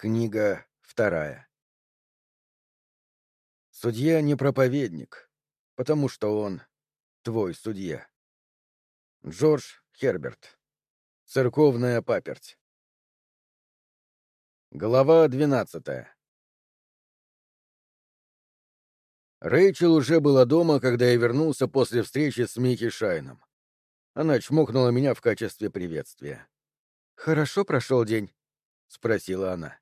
Книга вторая. Судья не проповедник, потому что он твой судья. Джордж Херберт. Церковная паперть. Глава двенадцатая. Рэйчел уже была дома, когда я вернулся после встречи с Микки Шайном. Она чмокнула меня в качестве приветствия. «Хорошо прошел день?» — спросила она.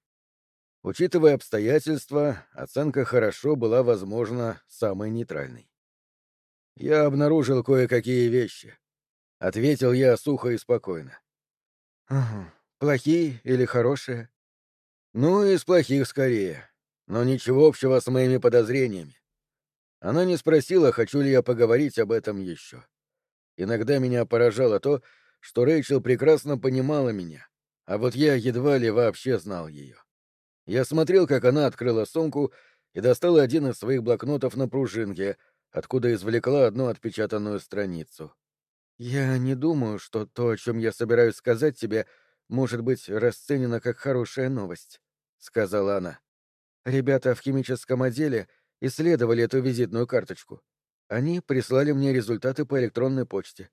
Учитывая обстоятельства, оценка «хорошо» была, возможно, самой нейтральной. «Я обнаружил кое-какие вещи», — ответил я сухо и спокойно. «Ага. Плохие или хорошие?» «Ну, из плохих скорее. Но ничего общего с моими подозрениями. Она не спросила, хочу ли я поговорить об этом еще. Иногда меня поражало то, что Рэйчел прекрасно понимала меня, а вот я едва ли вообще знал ее. Я смотрел, как она открыла сумку и достала один из своих блокнотов на пружинке, откуда извлекла одну отпечатанную страницу. «Я не думаю, что то, о чем я собираюсь сказать тебе, может быть расценено как хорошая новость», — сказала она. «Ребята в химическом отделе исследовали эту визитную карточку. Они прислали мне результаты по электронной почте.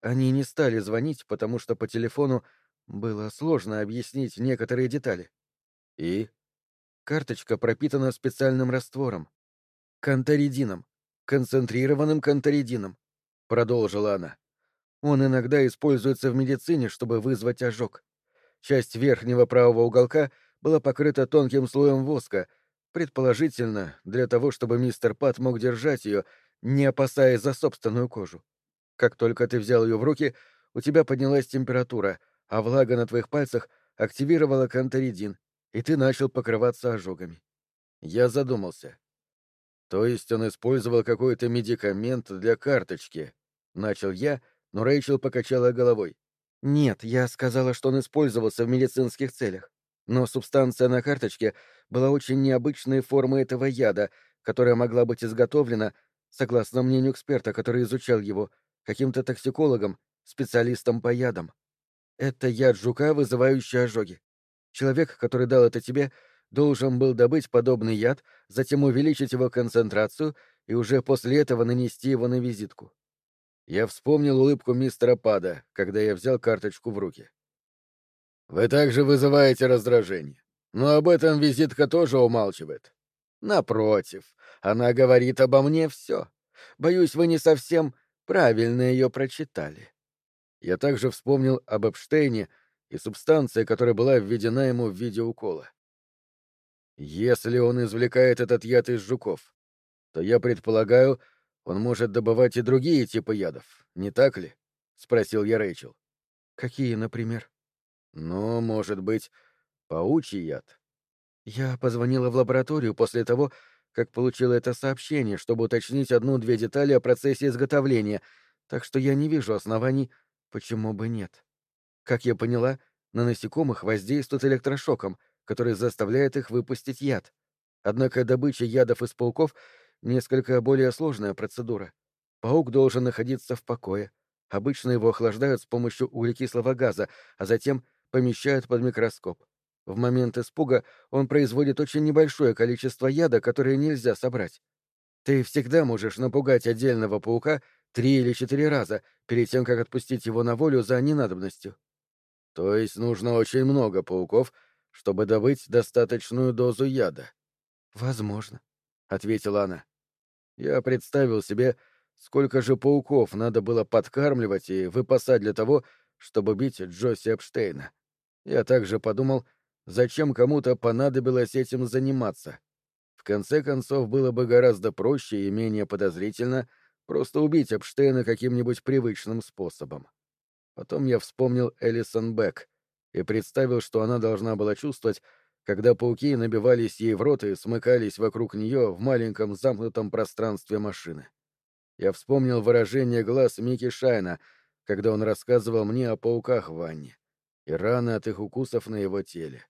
Они не стали звонить, потому что по телефону было сложно объяснить некоторые детали. И? Карточка пропитана специальным раствором. Канторидином. Концентрированным канторидином. Продолжила она. Он иногда используется в медицине, чтобы вызвать ожог. Часть верхнего правого уголка была покрыта тонким слоем воска, предположительно, для того, чтобы мистер Пат мог держать ее, не опасаясь за собственную кожу. Как только ты взял ее в руки, у тебя поднялась температура, а влага на твоих пальцах активировала канторидин, и ты начал покрываться ожогами. Я задумался. То есть он использовал какой-то медикамент для карточки. Начал я, но Рэйчел покачала головой. Нет, я сказала, что он использовался в медицинских целях. Но субстанция на карточке была очень необычной формы этого яда, которая могла быть изготовлена, согласно мнению эксперта, который изучал его, каким-то токсикологом, специалистом по ядам. Это яд жука, вызывающий ожоги. Человек, который дал это тебе, должен был добыть подобный яд, затем увеличить его концентрацию и уже после этого нанести его на визитку. Я вспомнил улыбку мистера Пада, когда я взял карточку в руки. «Вы также вызываете раздражение. Но об этом визитка тоже умалчивает. Напротив, она говорит обо мне все. Боюсь, вы не совсем правильно ее прочитали». Я также вспомнил об Эпштейне и субстанция, которая была введена ему в виде укола. Если он извлекает этот яд из жуков, то я предполагаю, он может добывать и другие типы ядов, не так ли? спросил я Рэйчел. Какие, например? Ну, может быть, паучий яд. Я позвонила в лабораторию после того, как получила это сообщение, чтобы уточнить одну-две детали о процессе изготовления, так что я не вижу оснований, почему бы нет. Как я поняла, на насекомых воздействует электрошоком, который заставляет их выпустить яд. Однако добыча ядов из пауков — несколько более сложная процедура. Паук должен находиться в покое. Обычно его охлаждают с помощью углекислого газа, а затем помещают под микроскоп. В момент испуга он производит очень небольшое количество яда, которое нельзя собрать. Ты всегда можешь напугать отдельного паука три или четыре раза перед тем, как отпустить его на волю за ненадобностью. То есть нужно очень много пауков, чтобы добыть достаточную дозу яда. Возможно, ответила она. Я представил себе, сколько же пауков надо было подкармливать и выпасать для того, чтобы бить Джосси Эпштейна. Я также подумал, зачем кому-то понадобилось этим заниматься. В конце концов, было бы гораздо проще и менее подозрительно просто убить Эпштейна каким-нибудь привычным способом. Потом я вспомнил Элисон Бек и представил, что она должна была чувствовать, когда пауки набивались ей в рот и смыкались вокруг нее в маленьком замкнутом пространстве машины. Я вспомнил выражение глаз Микки Шайна, когда он рассказывал мне о пауках в ванне, и раны от их укусов на его теле.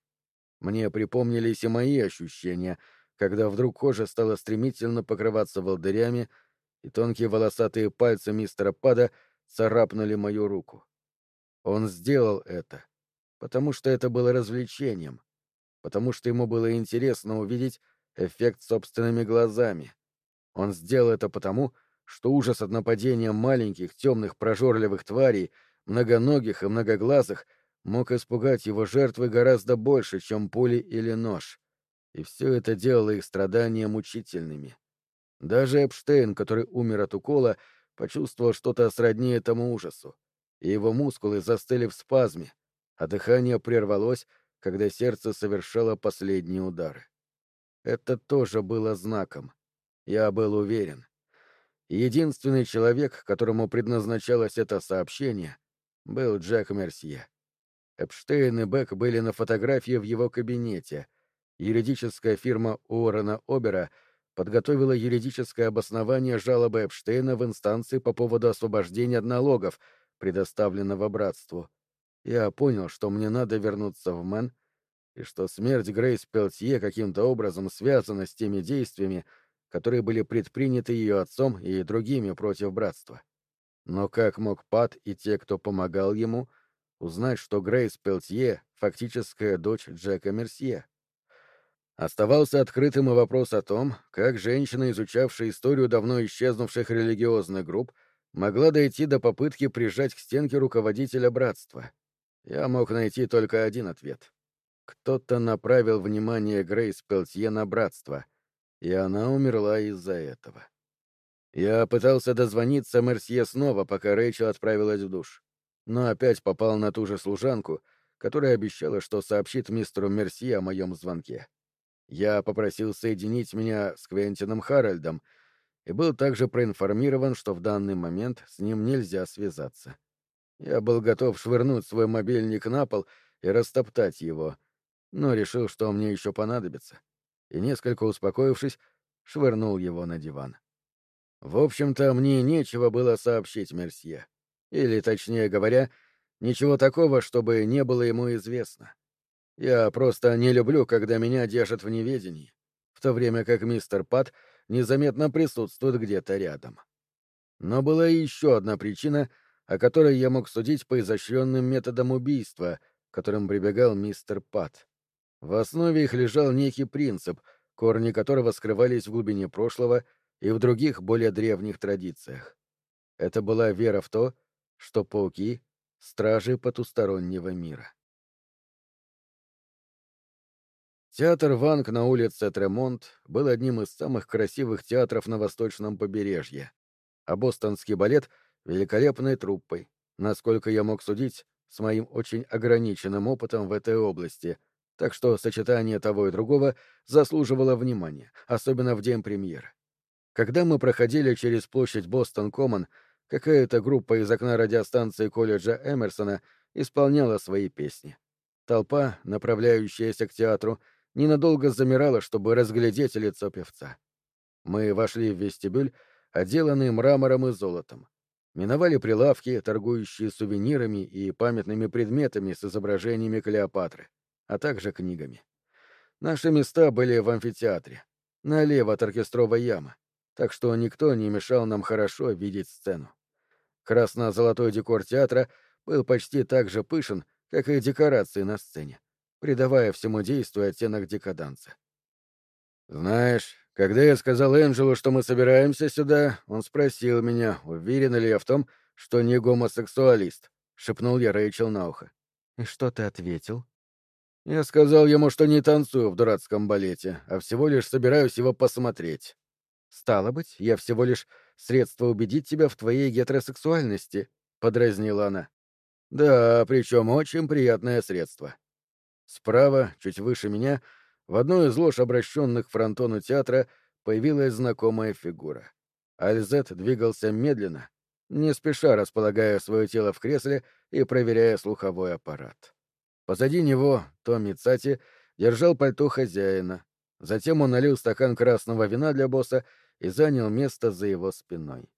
Мне припомнились и мои ощущения, когда вдруг кожа стала стремительно покрываться волдырями, и тонкие волосатые пальцы мистера Пада царапнули мою руку. Он сделал это, потому что это было развлечением. потому что ему было интересно увидеть эффект собственными глазами. Он сделал это потому, что ужас от нападения маленьких, темных, прожорливых тварей, многоногих и многоглазых, мог испугать его жертвы гораздо больше, чем пули или нож. И все это делало их страдания мучительными. Даже Эпштейн, который умер от укола, почувствовал что-то сродни этому ужасу, и его мускулы застыли в спазме, а дыхание прервалось, когда сердце совершало последние удары. Это тоже было знаком. Я был уверен. Единственный человек, которому предназначалось это сообщение, был Джек Мерсье. Эпштейн и Бек были на фотографии в его кабинете. Юридическая фирма Уоррена Обера подготовила юридическое обоснование жалобы Эпштейна в инстанции по поводу освобождения от налогов, предоставленного братству. Я понял, что мне надо вернуться в Мэн, и что смерть Грейс Пелтье каким-то образом связана с теми действиями, которые были предприняты ее отцом и другими против братства. Но как мог Пат и те, кто помогал ему, узнать, что Грейс Пелтье — фактическая дочь Джека Мерсье? Оставался открытым и вопрос о том, как женщина, изучавшая историю давно исчезнувших религиозных групп, могла дойти до попытки прижать к стенке руководителя братства. Я мог найти только один ответ. Кто-то направил внимание Грейс Пелтье на братство — и она умерла из-за этого. Я пытался дозвониться Мерсье снова, пока Рэйчел отправилась в душ, но опять попал на ту же служанку, которая обещала, что сообщит мистеру Мерсье о моем звонке. Я попросил соединить меня с Квентином Харальдом и был также проинформирован, что в данный момент с ним нельзя связаться. Я был готов швырнуть свой мобильник на пол и растоптать его, но решил, что мне еще понадобится и, несколько успокоившись, швырнул его на диван. В общем-то, мне нечего было сообщить Мерсье. Или, точнее говоря, ничего такого, чтобы не было ему известно. Я просто не люблю, когда меня держат в неведении, в то время как мистер Пат незаметно присутствует где-то рядом. Но была и еще одна причина, о которой я мог судить по изощренным методам убийства, которым прибегал мистер Пат. В основе их лежал некий принцип, корни которого скрывались в глубине прошлого и в других более древних традициях. Это была вера в то, что пауки — стражи потустороннего мира. Театр Ванг на улице Тремонт был одним из самых красивых театров на восточном побережье, а бостонский балет — великолепной труппой, насколько я мог судить, с моим очень ограниченным опытом в этой области — так что сочетание того и другого заслуживало внимания, особенно в день премьеры. Когда мы проходили через площадь Бостон-Коммон, какая-то группа из окна радиостанции колледжа Эмерсона исполняла свои песни. Толпа, направляющаяся к театру, ненадолго замирала, чтобы разглядеть лицо певца. Мы вошли в вестибюль, отделанный мрамором и золотом. Миновали прилавки, торгующие сувенирами и памятными предметами с изображениями Клеопатры а также книгами. Наши места были в амфитеатре, налево от оркестровой ямы, так что никто не мешал нам хорошо видеть сцену. Красно-золотой декор театра был почти так же пышен, как и декорации на сцене, придавая всему действию оттенок декаданса. «Знаешь, когда я сказал Энджелу, что мы собираемся сюда, он спросил меня, уверен ли я в том, что не гомосексуалист», — шепнул я Рэйчел на ухо. «И что ты ответил?» Я сказал ему, что не танцую в дурацком балете, а всего лишь собираюсь его посмотреть. Стало быть, я всего лишь средство убедить тебя в твоей гетеросексуальности, подразнила она. Да, причем очень приятное средство. Справа, чуть выше меня, в одной из лож, обращенных к фронтону театра, появилась знакомая фигура. Альзет двигался медленно, не спеша располагая свое тело в кресле и проверяя слуховой аппарат. Позади него Томми Цати держал пальто хозяина. Затем он налил стакан красного вина для босса и занял место за его спиной.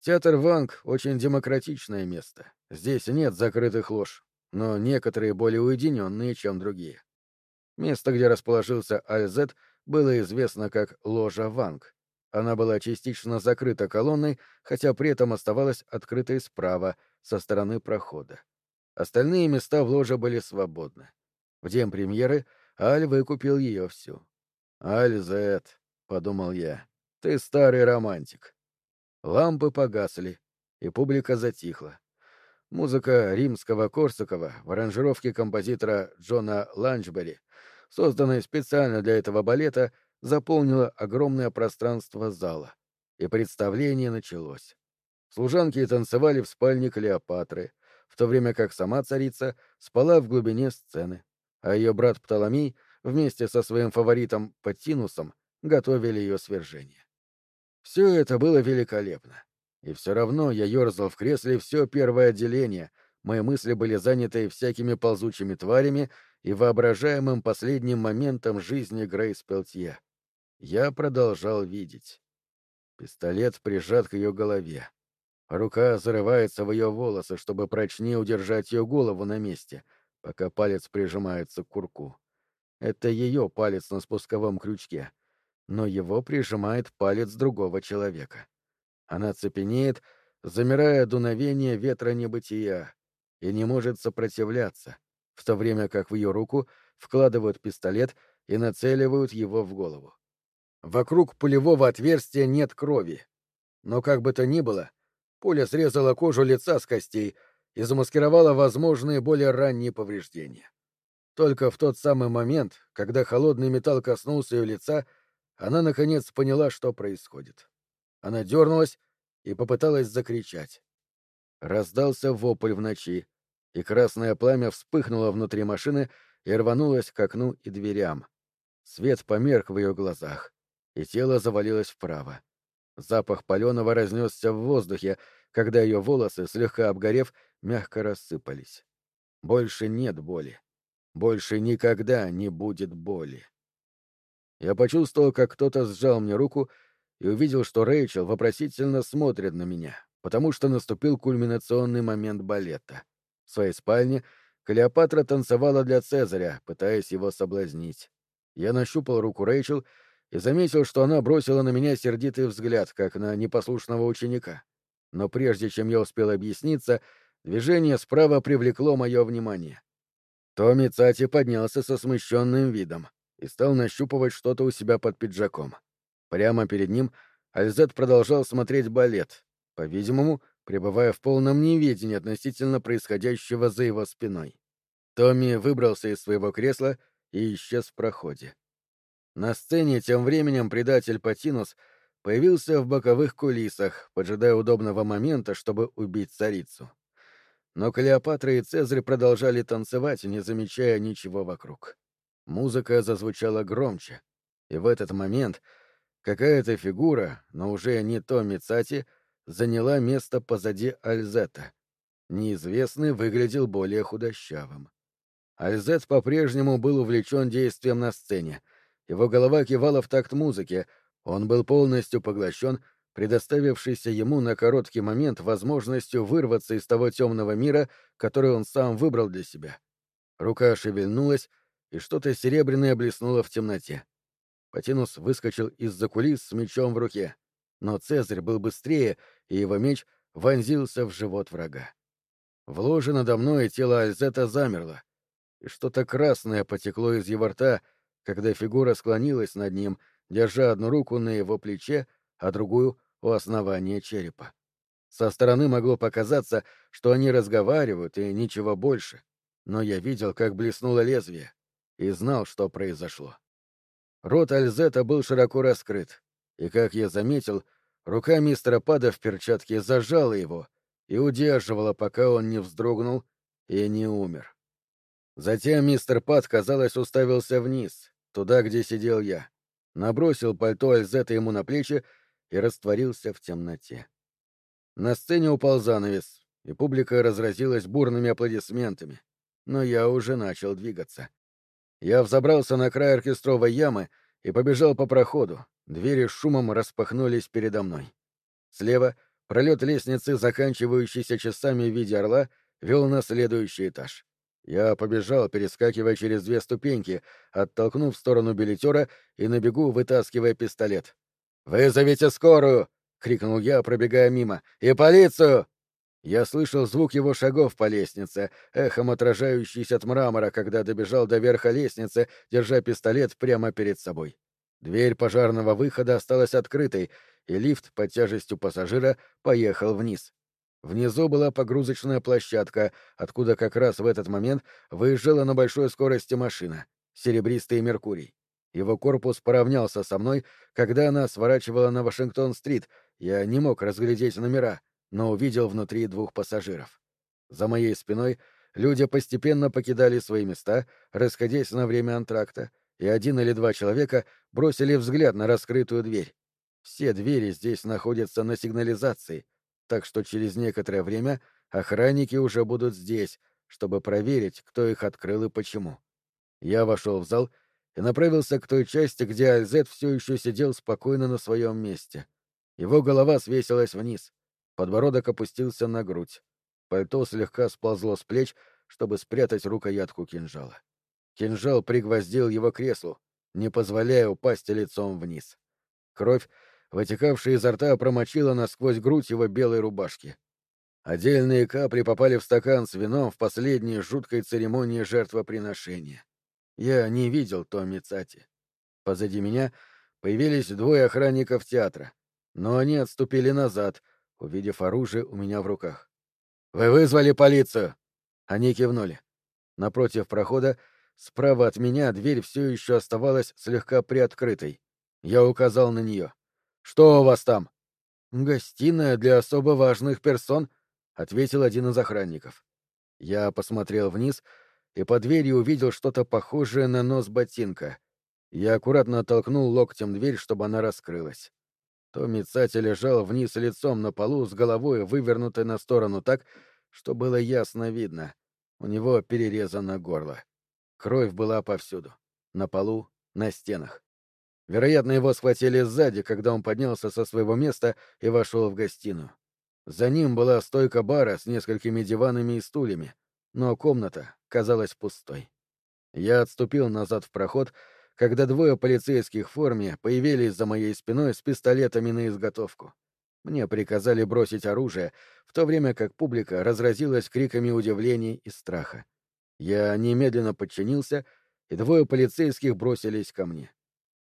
Театр Ванг — очень демократичное место. Здесь нет закрытых лож, но некоторые более уединенные, чем другие. Место, где расположился Альзет, было известно как ложа Ванг. Она была частично закрыта колонной, хотя при этом оставалась открытой справа, со стороны прохода. Остальные места в ложе были свободны. В день премьеры Аль выкупил ее всю. «Аль Зет», — подумал я, — «ты старый романтик». Лампы погасли, и публика затихла. Музыка римского Корсакова в аранжировке композитора Джона Ланчбери, созданная специально для этого балета, заполнила огромное пространство зала, и представление началось. Служанки танцевали в спальне Клеопатры, в то время как сама царица спала в глубине сцены, а ее брат Птоломей вместе со своим фаворитом Паттинусом готовили ее свержение. Все это было великолепно. И все равно я ерзал в кресле все первое отделение, мои мысли были заняты всякими ползучими тварями и воображаемым последним моментом жизни Грейс Пелтье. Я продолжал видеть. Пистолет прижат к ее голове. Рука зарывается в ее волосы, чтобы прочнее удержать ее голову на месте, пока палец прижимается к курку. Это ее палец на спусковом крючке, но его прижимает палец другого человека. Она цепенеет, замирая дуновение ветра небытия, и не может сопротивляться, в то время как в ее руку вкладывают пистолет и нацеливают его в голову. Вокруг пулевого отверстия нет крови. Но как бы то ни было, пуля срезала кожу лица с костей и замаскировала возможные более ранние повреждения. Только в тот самый момент, когда холодный металл коснулся ее лица, она наконец поняла, что происходит. Она дернулась и попыталась закричать. Раздался вопль в ночи, и красное пламя вспыхнуло внутри машины и рванулось к окну и дверям. Свет померк в ее глазах, и тело завалилось вправо. Запах паленого разнесся в воздухе, когда ее волосы, слегка обгорев, мягко рассыпались. Больше нет боли. Больше никогда не будет боли. Я почувствовал, как кто-то сжал мне руку и увидел, что Рэйчел вопросительно смотрит на меня, потому что наступил кульминационный момент балета. В своей спальне Клеопатра танцевала для Цезаря, пытаясь его соблазнить. Я нащупал руку Рэйчел и заметил, что она бросила на меня сердитый взгляд, как на непослушного ученика. Но прежде чем я успел объясниться, движение справа привлекло мое внимание. Томми Цати поднялся со смущенным видом и стал нащупывать что-то у себя под пиджаком. Прямо перед ним Альзет продолжал смотреть балет, по-видимому, пребывая в полном неведении относительно происходящего за его спиной. Томми выбрался из своего кресла и исчез в проходе. На сцене тем временем предатель Патинус появился в боковых кулисах, поджидая удобного момента, чтобы убить царицу. Но Клеопатра и Цезарь продолжали танцевать, не замечая ничего вокруг. Музыка зазвучала громче, и в этот момент какая-то фигура, но уже не то Мицати, заняла место позади Альзета. Неизвестный выглядел более худощавым. Альзет по-прежнему был увлечен действием на сцене. Его голова кивала в такт музыки, он был полностью поглощен предоставившийся ему на короткий момент возможностью вырваться из того темного мира, который он сам выбрал для себя. Рука шевельнулась, и что-то серебряное блеснуло в темноте. Патинус выскочил из-за кулис с мечом в руке, но Цезарь был быстрее, и его меч вонзился в живот врага. В ложе надо мной тело Альзета замерло, и что-то красное потекло из его рта, когда фигура склонилась над ним, держа одну руку на его плече, а другую у основания черепа. Со стороны могло показаться, что они разговаривают и ничего больше, но я видел, как блеснуло лезвие, и знал, что произошло. Рот Альзета был широко раскрыт, и, как я заметил, рука мистера Пада в перчатке зажала его и удерживала, пока он не вздрогнул и не умер. Затем мистер Пад, казалось, уставился вниз, туда, где сидел я, набросил пальто Альзета ему на плечи и растворился в темноте. На сцене упал занавес, и публика разразилась бурными аплодисментами, но я уже начал двигаться. Я взобрался на край оркестровой ямы и побежал по проходу, двери с шумом распахнулись передо мной. Слева пролет лестницы, заканчивающийся часами в виде орла, вел на следующий этаж. Я побежал, перескакивая через две ступеньки, оттолкнув в сторону билетера и на бегу вытаскивая пистолет. «Вызовите скорую!» — крикнул я, пробегая мимо. «И полицию!» Я слышал звук его шагов по лестнице, эхом отражающийся от мрамора, когда добежал до верха лестницы, держа пистолет прямо перед собой. Дверь пожарного выхода осталась открытой, и лифт под тяжестью пассажира поехал вниз. Внизу была погрузочная площадка, откуда как раз в этот момент выезжала на большой скорости машина — серебристый Меркурий. Его корпус поравнялся со мной, когда она сворачивала на Вашингтон-стрит. Я не мог разглядеть номера, но увидел внутри двух пассажиров. За моей спиной люди постепенно покидали свои места, расходясь на время антракта, и один или два человека бросили взгляд на раскрытую дверь. Все двери здесь находятся на сигнализации, так что через некоторое время охранники уже будут здесь, чтобы проверить, кто их открыл и почему. Я вошел в зал и направился к той части, где Альзет все еще сидел спокойно на своем месте. Его голова свесилась вниз, подбородок опустился на грудь. Пальто слегка сползло с плеч, чтобы спрятать рукоятку кинжала. Кинжал пригвоздил его к креслу, не позволяя упасть лицом вниз. Кровь, вытекавшая изо рта, промочила насквозь грудь его белой рубашки. Отдельные капли попали в стакан с вином в последней жуткой церемонии жертвоприношения. Я не видел Томми Цати. Позади меня появились двое охранников театра, но они отступили назад, увидев оружие у меня в руках. «Вы вызвали полицию?» Они кивнули. Напротив прохода, справа от меня, дверь все еще оставалась слегка приоткрытой. Я указал на нее. «Что у вас там?» «Гостиная для особо важных персон», — ответил один из охранников. Я посмотрел вниз — и под дверью увидел что-то похожее на нос ботинка. Я аккуратно оттолкнул локтем дверь, чтобы она раскрылась. Томми Цати лежал вниз лицом на полу с головой, вывернутой на сторону так, что было ясно видно. У него перерезано горло. Кровь была повсюду. На полу, на стенах. Вероятно, его схватили сзади, когда он поднялся со своего места и вошел в гостиную. За ним была стойка бара с несколькими диванами и стульями, но комната казалась пустой. Я отступил назад в проход, когда двое полицейских в форме появились за моей спиной с пистолетами на изготовку. Мне приказали бросить оружие, в то время как публика разразилась криками удивления и страха. Я немедленно подчинился, и двое полицейских бросились ко мне.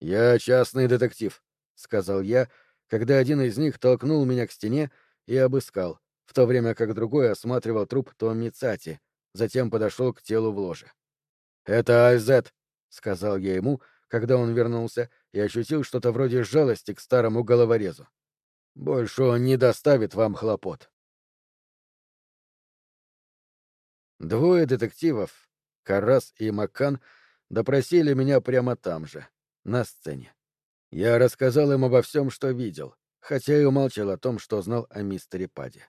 «Я частный детектив», — сказал я, когда один из них толкнул меня к стене и обыскал, в то время как другой осматривал труп Томми Цати, затем подошел к телу в ложе. «Это Айзет», — сказал я ему, когда он вернулся, и ощутил что-то вроде жалости к старому головорезу. «Больше он не доставит вам хлопот». Двое детективов, Карас и Маккан, допросили меня прямо там же, на сцене. Я рассказал им обо всем, что видел, хотя и умолчал о том, что знал о мистере Паде.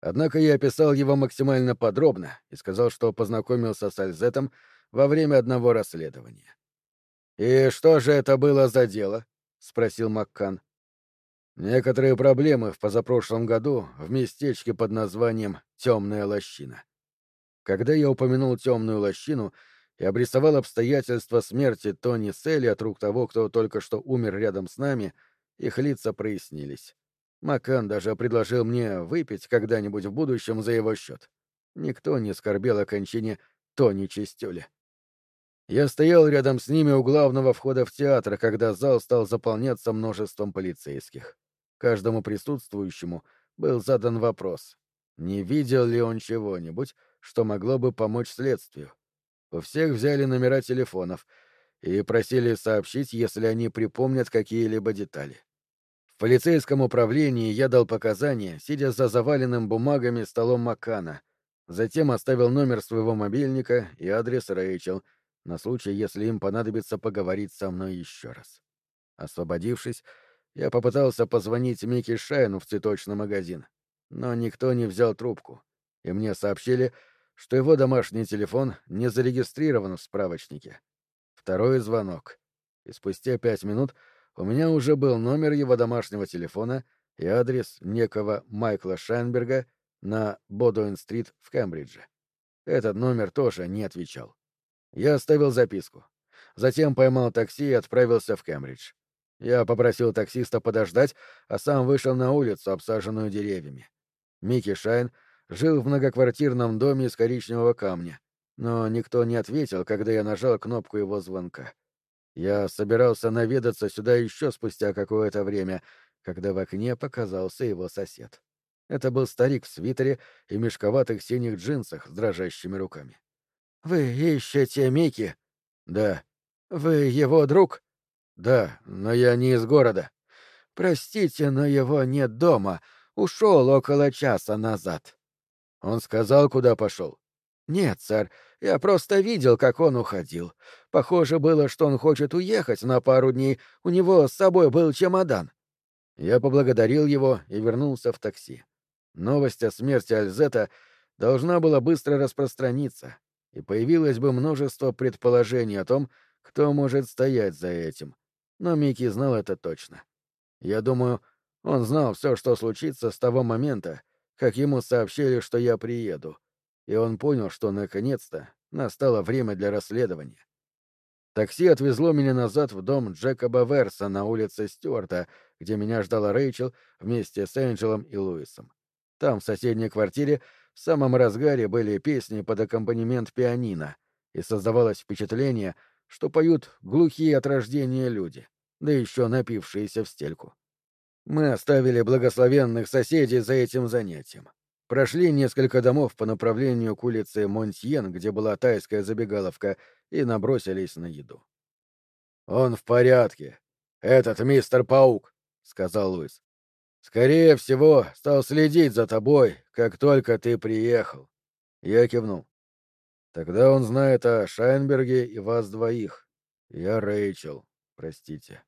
Однако я описал его максимально подробно и сказал, что познакомился с Альзетом во время одного расследования. «И что же это было за дело?» — спросил Маккан. «Некоторые проблемы в позапрошлом году в местечке под названием «Темная лощина». Когда я упомянул «Темную лощину» и обрисовал обстоятельства смерти Тони Селли от рук того, кто только что умер рядом с нами, их лица прояснились. Макан даже предложил мне выпить когда-нибудь в будущем за его счет. Никто не скорбел о кончине Тони Чистюли. Я стоял рядом с ними у главного входа в театр, когда зал стал заполняться множеством полицейских. Каждому присутствующему был задан вопрос, не видел ли он чего-нибудь, что могло бы помочь следствию. У всех взяли номера телефонов и просили сообщить, если они припомнят какие-либо детали полицейском управлении я дал показания, сидя за заваленным бумагами столом Макана. Затем оставил номер своего мобильника и адрес Рэйчел, на случай, если им понадобится поговорить со мной еще раз. Освободившись, я попытался позвонить Микки Шайну в цветочный магазин, но никто не взял трубку, и мне сообщили, что его домашний телефон не зарегистрирован в справочнике. Второй звонок. И спустя пять минут — у меня уже был номер его домашнего телефона и адрес некого Майкла Шайнберга на Бодуэн-стрит в Кембридже. Этот номер тоже не отвечал. Я оставил записку. Затем поймал такси и отправился в Кембридж. Я попросил таксиста подождать, а сам вышел на улицу, обсаженную деревьями. Микки Шайн жил в многоквартирном доме из коричневого камня, но никто не ответил, когда я нажал кнопку его звонка. Я собирался наведаться сюда еще спустя какое-то время, когда в окне показался его сосед. Это был старик в свитере и мешковатых синих джинсах с дрожащими руками. «Вы ищете Микки?» «Да». «Вы его друг?» «Да, но я не из города». «Простите, но его нет дома. Ушел около часа назад». «Он сказал, куда пошел?» «Нет, сэр, я просто видел, как он уходил. Похоже было, что он хочет уехать на пару дней. У него с собой был чемодан». Я поблагодарил его и вернулся в такси. Новость о смерти Альзета должна была быстро распространиться, и появилось бы множество предположений о том, кто может стоять за этим. Но Микки знал это точно. Я думаю, он знал все, что случится с того момента, как ему сообщили, что я приеду, и он понял, что наконец-то настало время для расследования. Такси отвезло меня назад в дом Джекоба Верса на улице Стюарта, где меня ждала Рэйчел вместе с Энджелом и Луисом. Там, в соседней квартире, в самом разгаре были песни под аккомпанемент пианино, и создавалось впечатление, что поют глухие от рождения люди, да еще напившиеся в стельку. Мы оставили благословенных соседей за этим занятием. Прошли несколько домов по направлению к улице Монтьен, где была тайская забегаловка, и набросились на еду. «Он в порядке. Этот мистер Паук», — сказал Луис. «Скорее всего, стал следить за тобой, как только ты приехал». Я кивнул. «Тогда он знает о Шайнберге и вас двоих. Я Рэйчел, простите».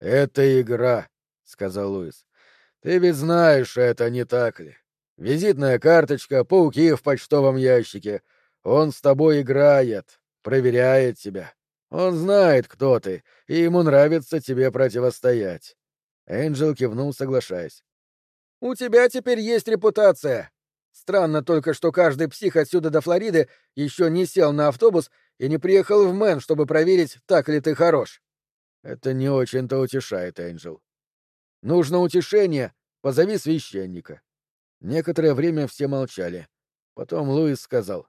«Это игра», — сказал Луис. «Ты ведь знаешь это, не так ли? Визитная карточка, пауки в почтовом ящике. Он с тобой играет, проверяет тебя. Он знает, кто ты, и ему нравится тебе противостоять. Энджел кивнул, соглашаясь. «У тебя теперь есть репутация. Странно только, что каждый псих отсюда до Флориды еще не сел на автобус и не приехал в Мэн, чтобы проверить, так ли ты хорош». «Это не очень-то утешает, Энджел. Нужно утешение, позови священника». Некоторое время все молчали. Потом Луис сказал.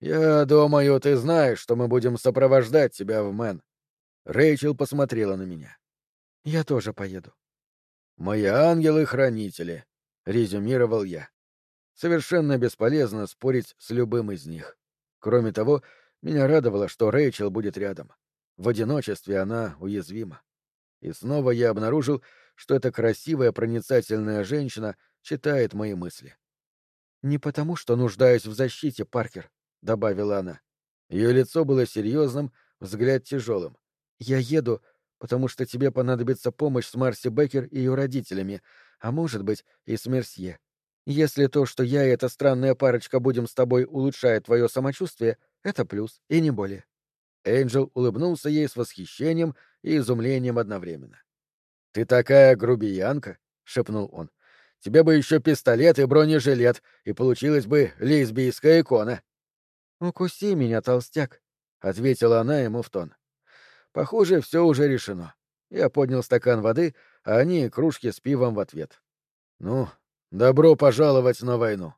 «Я думаю, ты знаешь, что мы будем сопровождать тебя в Мэн». Рэйчел посмотрела на меня. Я тоже поеду. Мои ангелы-хранители, резюмировал я. Совершенно бесполезно спорить с любым из них. Кроме того, меня радовало, что Рэйчел будет рядом. В одиночестве она уязвима. И снова я обнаружил, что эта красивая проницательная женщина читает мои мысли. «Не потому, что нуждаюсь в защите, Паркер», — добавила она. Ее лицо было серьезным, взгляд тяжелым. «Я еду, потому что тебе понадобится помощь с Марси Беккер и ее родителями, а может быть, и с Мерсье. Если то, что я и эта странная парочка будем с тобой улучшает твое самочувствие, это плюс, и не более». Энджел улыбнулся ей с восхищением и изумлением одновременно. «Ты такая грубиянка!» — шепнул он. «Тебе бы еще пистолет и бронежилет, и получилась бы лесбийская икона». «Укуси меня, толстяк», — ответила она ему в тон. Похоже, все уже решено. Я поднял стакан воды, а они — кружки с пивом в ответ. Ну, добро пожаловать на войну.